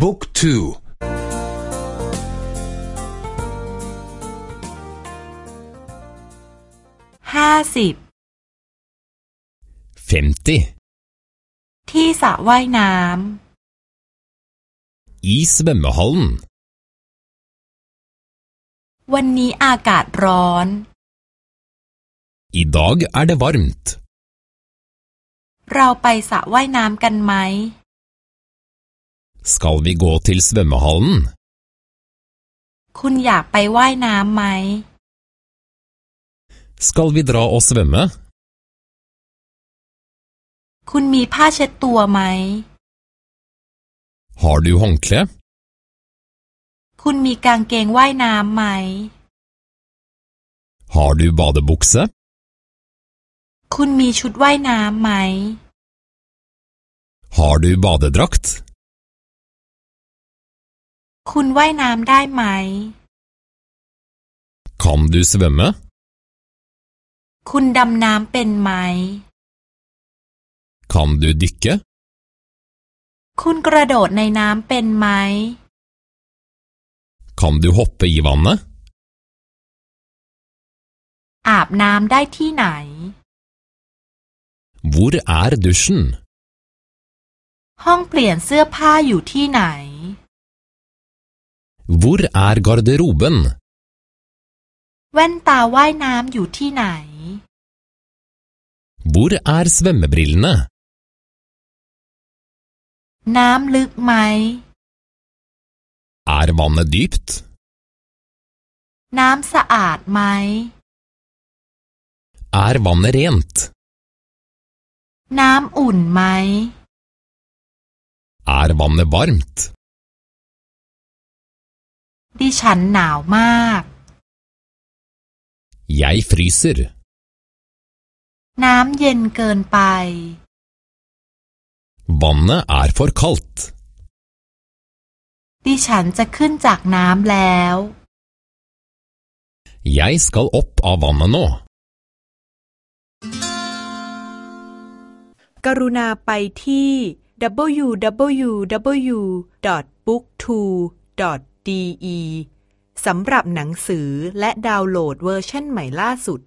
บุ๊กทูห้าสิบที่สระว่ายน้ำ i svømmehallen วันนี้อากาศร้อน I dag er det varmt เราไปสระว่ายน้ำกันไหม Skal vi gå til svømmehallen คุณอยากไปว่ายน้ำไหม Skal vi dra og svømme คุณมีผ้าเช็ดตัวไหม Har du håndkle คุณมีกางเกงว่ายน้ำไหม Har du badebukse คุณมีชุดว่ายน้ำไหม Har du badedrakt คุณว่ายน้ำได้ไหม Kan du svømme คุณดำน้ำเป็นไหม Kan du dykke คุณกระโดดในน้ำเป็นไหม Kan du hoppe i vannet อาบน้ำได้ที่ไหน Hvor er dusjen ห้องเปลี่ยนเสื้อผ้าอยู่ที่ไหน Hvor er garderoben แว่นตาว่ายน้ำอยู่ที่ไหน Hvor er svømmebrillene น้ำลึกไหม Er vannet dypt น้ำสะอาดไหม Er vannet rent น้ำอุ่นไหม Er vannet varmt ดิฉันหนาวมาก Jeg fryser น้ำเย็นเกินไป Vannet er for kaldt ดิฉันจะขึ้นจากน้ำแล้ว Jeg skal opp av vannet nå กรุณาไปที่ ดีอีสำหรับหนังสือและดาวน์โหลดเวอร์ชันใหม่ล่าสุด